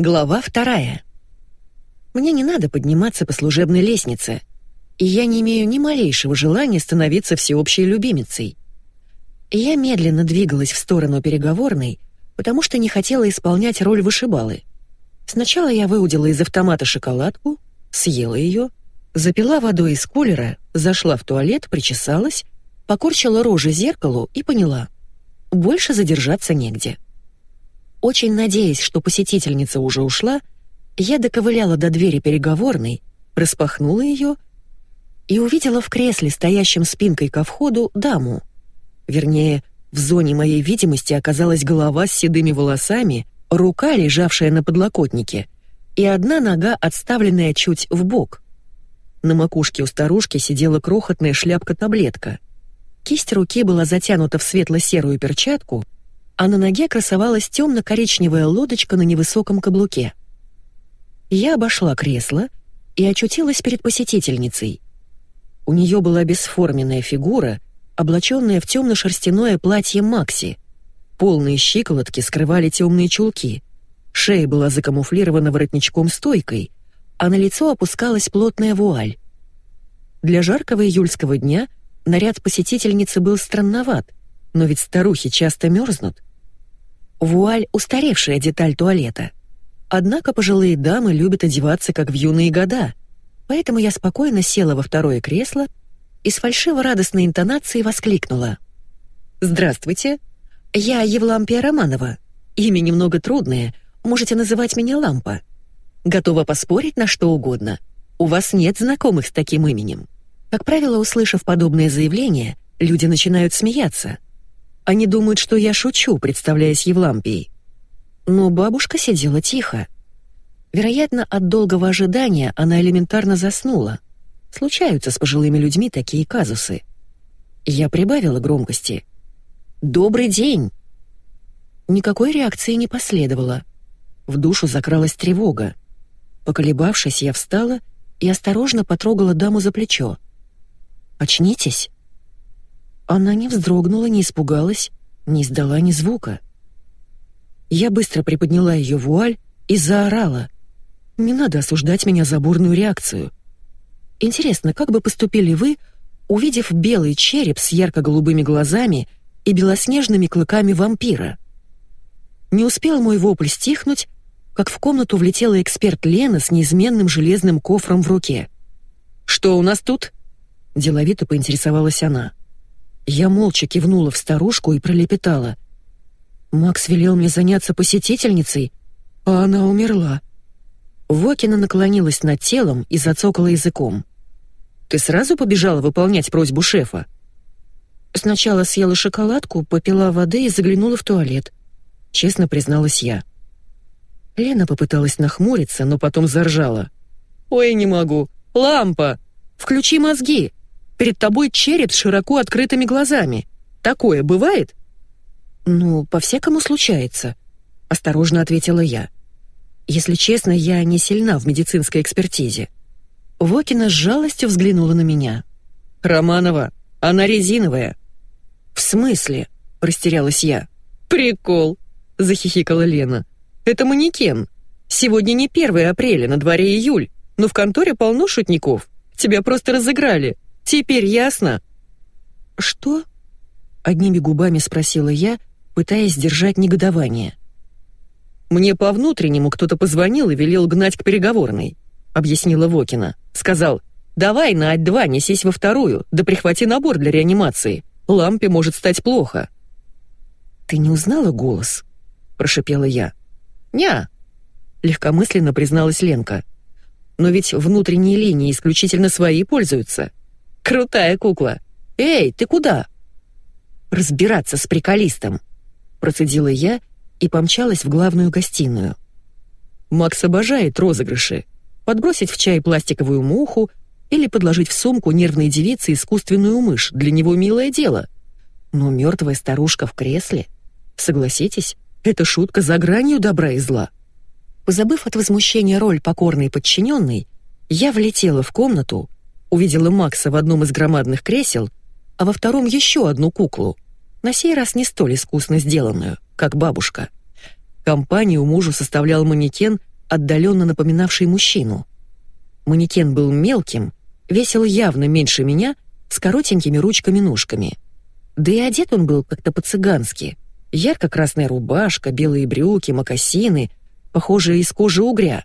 Глава вторая. Мне не надо подниматься по служебной лестнице, и я не имею ни малейшего желания становиться всеобщей любимицей. Я медленно двигалась в сторону переговорной, потому что не хотела исполнять роль вышибалы. Сначала я выудила из автомата шоколадку, съела ее, запила водой из кулера, зашла в туалет, причесалась, покорчила рожи зеркалу и поняла — больше задержаться негде. Очень надеясь, что посетительница уже ушла, я доковыляла до двери переговорной, распахнула ее и увидела в кресле, стоящем спинкой ко входу, даму. Вернее, в зоне моей видимости оказалась голова с седыми волосами, рука, лежавшая на подлокотнике, и одна нога, отставленная чуть в бок. На макушке у старушки сидела крохотная шляпка-таблетка. Кисть руки была затянута в светло-серую перчатку — а на ноге красовалась темно-коричневая лодочка на невысоком каблуке. Я обошла кресло и очутилась перед посетительницей. У нее была бесформенная фигура, облаченная в темно-шерстяное платье Макси. Полные щиколотки скрывали темные чулки. Шея была закамуфлирована воротничком-стойкой, а на лицо опускалась плотная вуаль. Для жаркого июльского дня наряд посетительницы был странноват, но ведь старухи часто мерзнут. Вуаль — устаревшая деталь туалета. Однако пожилые дамы любят одеваться, как в юные года, поэтому я спокойно села во второе кресло и с фальшиво-радостной интонацией воскликнула. «Здравствуйте, я Евлампия Романова. Имя немного трудное, можете называть меня Лампа. Готова поспорить на что угодно. У вас нет знакомых с таким именем». Как правило, услышав подобное заявление, люди начинают смеяться — они думают, что я шучу, представляясь Евлампией. Но бабушка сидела тихо. Вероятно, от долгого ожидания она элементарно заснула. Случаются с пожилыми людьми такие казусы. Я прибавила громкости. «Добрый день!» Никакой реакции не последовало. В душу закралась тревога. Поколебавшись, я встала и осторожно потрогала даму за плечо. «Очнитесь!» Она не вздрогнула, не испугалась, не издала ни звука. Я быстро приподняла ее вуаль и заорала. «Не надо осуждать меня за бурную реакцию. Интересно, как бы поступили вы, увидев белый череп с ярко-голубыми глазами и белоснежными клыками вампира?» Не успел мой вопль стихнуть, как в комнату влетела эксперт Лена с неизменным железным кофром в руке. «Что у нас тут?» — деловито поинтересовалась она. Я молча кивнула в старушку и пролепетала. «Макс велел мне заняться посетительницей, а она умерла». Вокина наклонилась над телом и зацокала языком. «Ты сразу побежала выполнять просьбу шефа?» Сначала съела шоколадку, попила воды и заглянула в туалет. Честно призналась я. Лена попыталась нахмуриться, но потом заржала. «Ой, не могу! Лампа! Включи мозги!» Перед тобой череп с широко открытыми глазами. Такое бывает?» «Ну, по-всякому случается», — осторожно ответила я. «Если честно, я не сильна в медицинской экспертизе». Вокина с жалостью взглянула на меня. «Романова, она резиновая». «В смысле?» — растерялась я. «Прикол», — захихикала Лена. «Это манекен. Сегодня не 1 апреля, на дворе июль, но в конторе полно шутников. Тебя просто разыграли. Теперь ясно?» «Что?» — одними губами спросила я, пытаясь сдержать негодование. «Мне по внутреннему кто-то позвонил и велел гнать к переговорной», — объяснила Вокина. Сказал, «Давай на Ать-2 несись во вторую, да прихвати набор для реанимации. Лампе может стать плохо». «Ты не узнала голос?» — прошипела я. «Ня», — легкомысленно призналась Ленка. «Но ведь внутренние линии исключительно свои пользуются. Крутая кукла. Эй, ты куда? Разбираться с приколистом, процедила я и помчалась в главную гостиную. Макс обожает розыгрыши. Подбросить в чай пластиковую муху или подложить в сумку нервной девице искусственную мышь для него милое дело. Но мертвая старушка в кресле, согласитесь, это шутка за гранью добра и зла. Позабыв от возмущения роль покорной подчиненной, я влетела в комнату, увидела Макса в одном из громадных кресел, а во втором еще одну куклу, на сей раз не столь искусно сделанную, как бабушка. Компанию мужу составлял манекен отдаленно напоминавший мужчину. Манекен был мелким, весил явно меньше меня, с коротенькими ручками-ножками. Да и одет он был как-то по-цыгански. Ярко-красная рубашка, белые брюки, мокасины, похожие из кожи угря,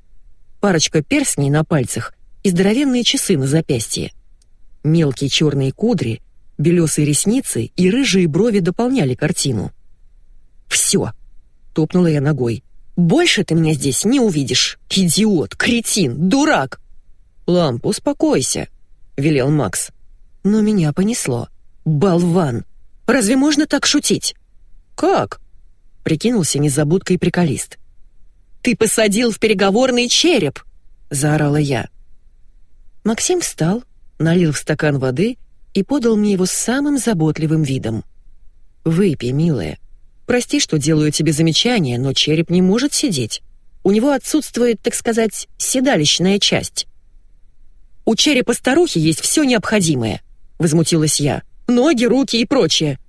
парочка перстней на пальцах и здоровенные часы на запястье. Мелкие черные кудри, белесые ресницы и рыжие брови дополняли картину. «Все!» — топнула я ногой. «Больше ты меня здесь не увидишь! Идиот, кретин, дурак!» «Ламп, успокойся», — велел Макс. Но меня понесло. «Болван! Разве можно так шутить?» «Как?» — прикинулся незабудкой приколист. «Ты посадил в переговорный череп!» — заорала я. Максим встал, налил в стакан воды и подал мне его с самым заботливым видом. «Выпей, милая. Прости, что делаю тебе замечание, но череп не может сидеть. У него отсутствует, так сказать, седалищная часть». «У черепа старухи есть все необходимое», — возмутилась я. «Ноги, руки и прочее».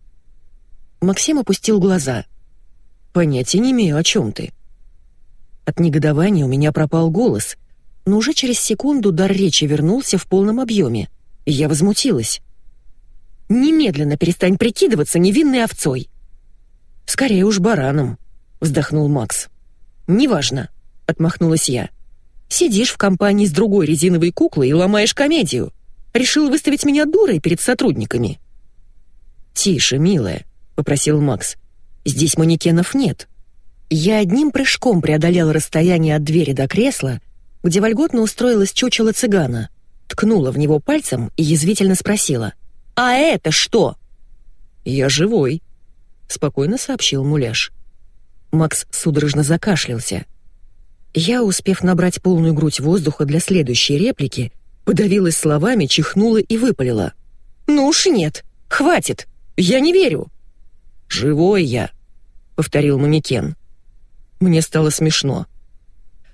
Максим опустил глаза. «Понятия не имею, о чем ты». От негодования у меня пропал голос, но уже через секунду дар речи вернулся в полном объеме, и я возмутилась. «Немедленно перестань прикидываться невинной овцой!» «Скорее уж бараном», — вздохнул Макс. «Неважно», — отмахнулась я. Сидишь в компании с другой резиновой куклой и ломаешь комедию. Решил выставить меня дурой перед сотрудниками». «Тише, милая», — попросил Макс. «Здесь манекенов нет». Я одним прыжком преодолел расстояние от двери до кресла, где вольготно устроилась чучело цыгана, ткнула в него пальцем и язвительно спросила. «А это что?» «Я живой», — спокойно сообщил муляж. Макс судорожно закашлялся. Я, успев набрать полную грудь воздуха для следующей реплики, подавилась словами, чихнула и выпалила. «Ну уж нет! Хватит! Я не верю!» «Живой я!» — повторил манекен. Мне стало смешно.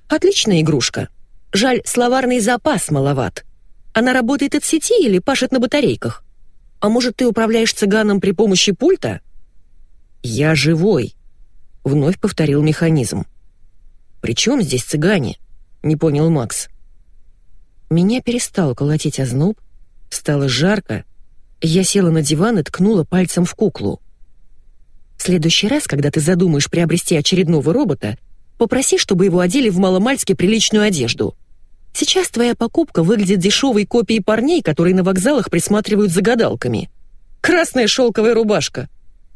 «Отличная игрушка. Жаль, словарный запас маловат. Она работает от сети или пашет на батарейках? А может, ты управляешь цыганом при помощи пульта?» «Я живой», — вновь повторил механизм. «При чем здесь цыгане?» — не понял Макс. Меня перестал колотить озноб, стало жарко, я села на диван и ткнула пальцем в куклу. «В следующий раз, когда ты задумаешь приобрести очередного робота, попроси, чтобы его одели в маломальски приличную одежду. Сейчас твоя покупка выглядит дешевой копией парней, которые на вокзалах присматривают за гадалками. Красная шелковая рубашка.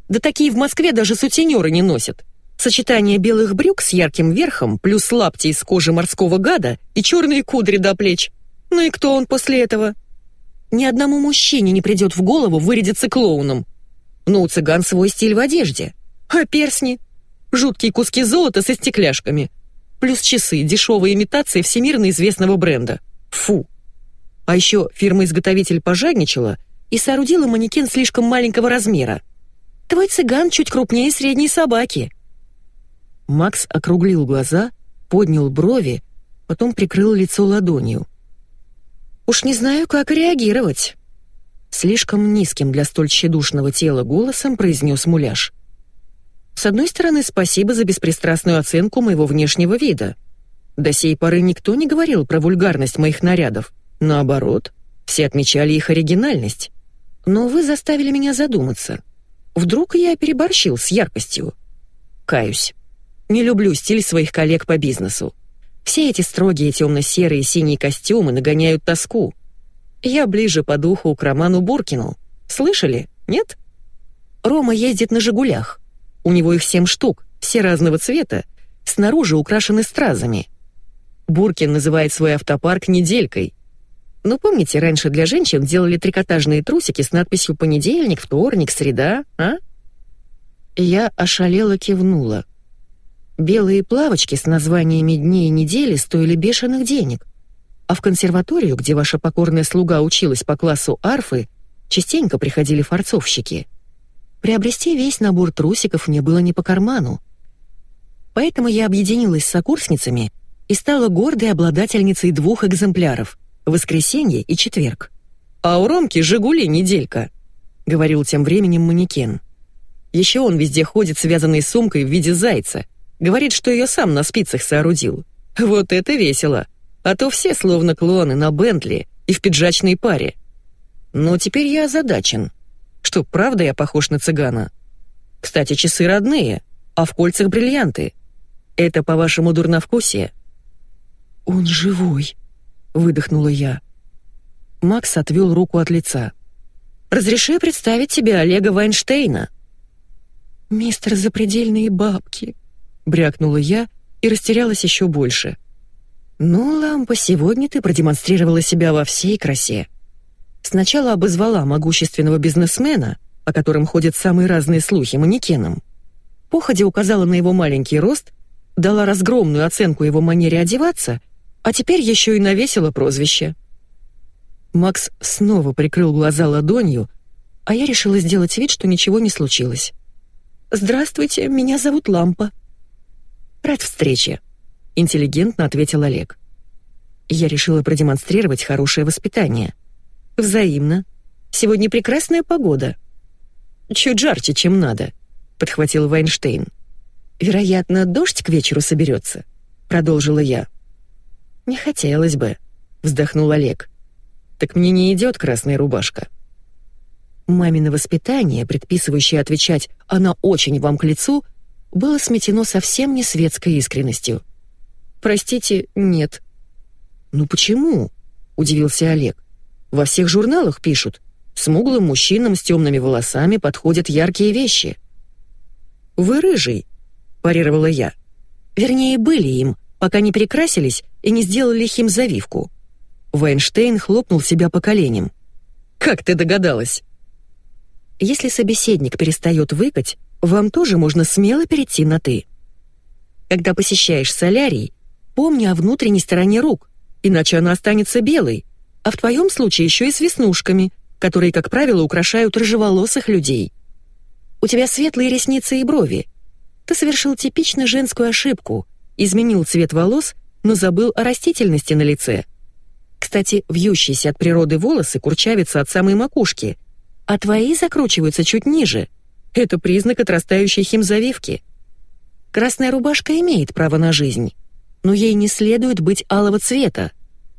Да такие в Москве даже сутенеры не носят. Сочетание белых брюк с ярким верхом, плюс лапти из кожи морского гада и черные кудри до плеч. Ну и кто он после этого? Ни одному мужчине не придет в голову вырядиться клоуном. Но у цыган свой стиль в одежде. А персни? Жуткие куски золота со стекляшками. Плюс часы, дешевая имитация всемирно известного бренда. Фу. А еще фирма-изготовитель пожадничала и соорудила манекен слишком маленького размера. Твой цыган чуть крупнее средней собаки. Макс округлил глаза, поднял брови, потом прикрыл лицо ладонью. «Уж не знаю, как реагировать», — слишком низким для столь тщедушного тела голосом произнес муляж. «С одной стороны, спасибо за беспристрастную оценку моего внешнего вида. До сей поры никто не говорил про вульгарность моих нарядов. Наоборот, все отмечали их оригинальность. Но вы заставили меня задуматься. Вдруг я переборщил с яркостью? Каюсь. Не люблю стиль своих коллег по бизнесу. Все эти строгие темно-серые синие костюмы нагоняют тоску. Я ближе по духу к Роману Буркину. Слышали? Нет? Рома ездит на «Жигулях». У него их семь штук, все разного цвета, снаружи украшены стразами. Буркин называет свой автопарк «неделькой». Ну, помните, раньше для женщин делали трикотажные трусики с надписью «Понедельник», «Вторник», «Среда», а? Я ошалела кивнула. Белые плавочки с названиями дней и недели стоили бешеных денег. А в консерваторию, где ваша покорная слуга училась по классу арфы, частенько приходили фарцовщики. Приобрести весь набор трусиков мне было не по карману. Поэтому я объединилась с сокурсницами и стала гордой обладательницей двух экземпляров — воскресенье и четверг. «А у Ромки «Жигули» неделька», — говорил тем временем манекен. Еще он везде ходит, связанный сумкой в виде зайца — Говорит, что ее сам на спицах соорудил. Вот это весело! А то все словно клоны на Бентли и в пиджачной паре. Но теперь я озадачен. Что, правда я похож на цыгана? Кстати, часы родные, а в кольцах бриллианты. Это, по-вашему, дурновкусие?» «Он живой», — выдохнула я. Макс отвел руку от лица. «Разреши представить тебе Олега Вайнштейна». «Мистер Запредельные бабки», — брякнула я и растерялась еще больше. «Ну, Лампа, сегодня ты продемонстрировала себя во всей красе. Сначала обозвала могущественного бизнесмена, о котором ходят самые разные слухи, манекеном. Походя указала на его маленький рост, дала разгромную оценку его манере одеваться — а теперь еще и навесила прозвище. Макс снова прикрыл глаза ладонью, а я решила сделать вид, что ничего не случилось. «Здравствуйте, меня зовут Лампа». «Рад встрече», — интеллигентно ответил Олег. Я решила продемонстрировать хорошее воспитание. «Взаимно. Сегодня прекрасная погода». «Чуть жарче, чем надо», — подхватил Вайнштейн. «Вероятно, дождь к вечеру соберется», — продолжила я. «Не хотелось бы», — вздохнул Олег. «Так мне не идет красная рубашка». Мамино воспитание, предписывающее отвечать «она очень вам к лицу», было сметено совсем не светской искренностью. «Простите, нет». «Ну почему?» — удивился Олег. «Во всех журналах пишут. Смуглым мужчинам с темными волосами подходят яркие вещи». «Вы рыжий», — парировала я. «Вернее, были им, пока не перекрасились и не сделали химзавивку. Вайнштейн хлопнул себя по коленям. «Как ты догадалась?» Если собеседник перестает выкать, вам тоже можно смело перейти на «ты». Когда посещаешь солярий, помни о внутренней стороне рук, иначе она останется белой, а в твоем случае еще и с веснушками, которые, как правило, украшают рыжеволосых людей. У тебя светлые ресницы и брови. Ты совершил типично женскую ошибку, изменил цвет волос, но забыл о растительности на лице. Кстати, вьющиеся от природы волосы курчавятся от самой макушки, а твои закручиваются чуть ниже. Это признак отрастающей химзавивки. Красная рубашка имеет право на жизнь, но ей не следует быть алого цвета.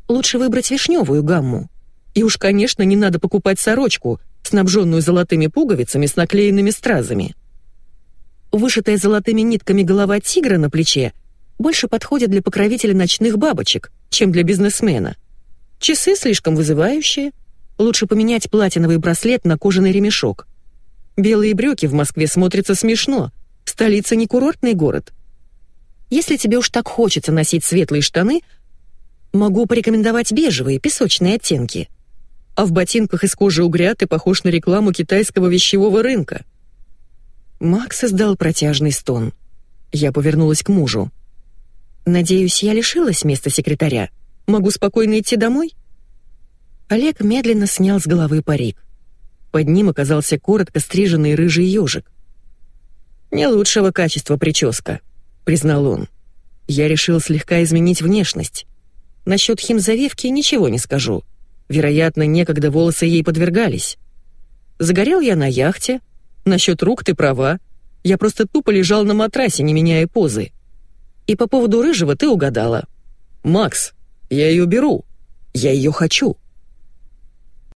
Лучше выбрать вишневую гамму. И уж, конечно, не надо покупать сорочку, снабженную золотыми пуговицами с наклеенными стразами. Вышитая золотыми нитками голова тигра на плече — больше подходят для покровителя ночных бабочек, чем для бизнесмена. Часы слишком вызывающие. Лучше поменять платиновый браслет на кожаный ремешок. Белые брюки в Москве смотрятся смешно. Столица не курортный город. Если тебе уж так хочется носить светлые штаны, могу порекомендовать бежевые, песочные оттенки. А в ботинках из кожи угря ты похож на рекламу китайского вещевого рынка. Макс издал протяжный стон. Я повернулась к мужу. «Надеюсь, я лишилась места секретаря. Могу спокойно идти домой?» Олег медленно снял с головы парик. Под ним оказался коротко стриженный рыжий ежик. «Не лучшего качества прическа», — признал он. «Я решил слегка изменить внешность. Насчет химзавивки ничего не скажу. Вероятно, некогда волосы ей подвергались. Загорел я на яхте. Насчет рук ты права. Я просто тупо лежал на матрасе, не меняя позы. И по поводу рыжего ты угадала. Макс, я ее беру. Я ее хочу.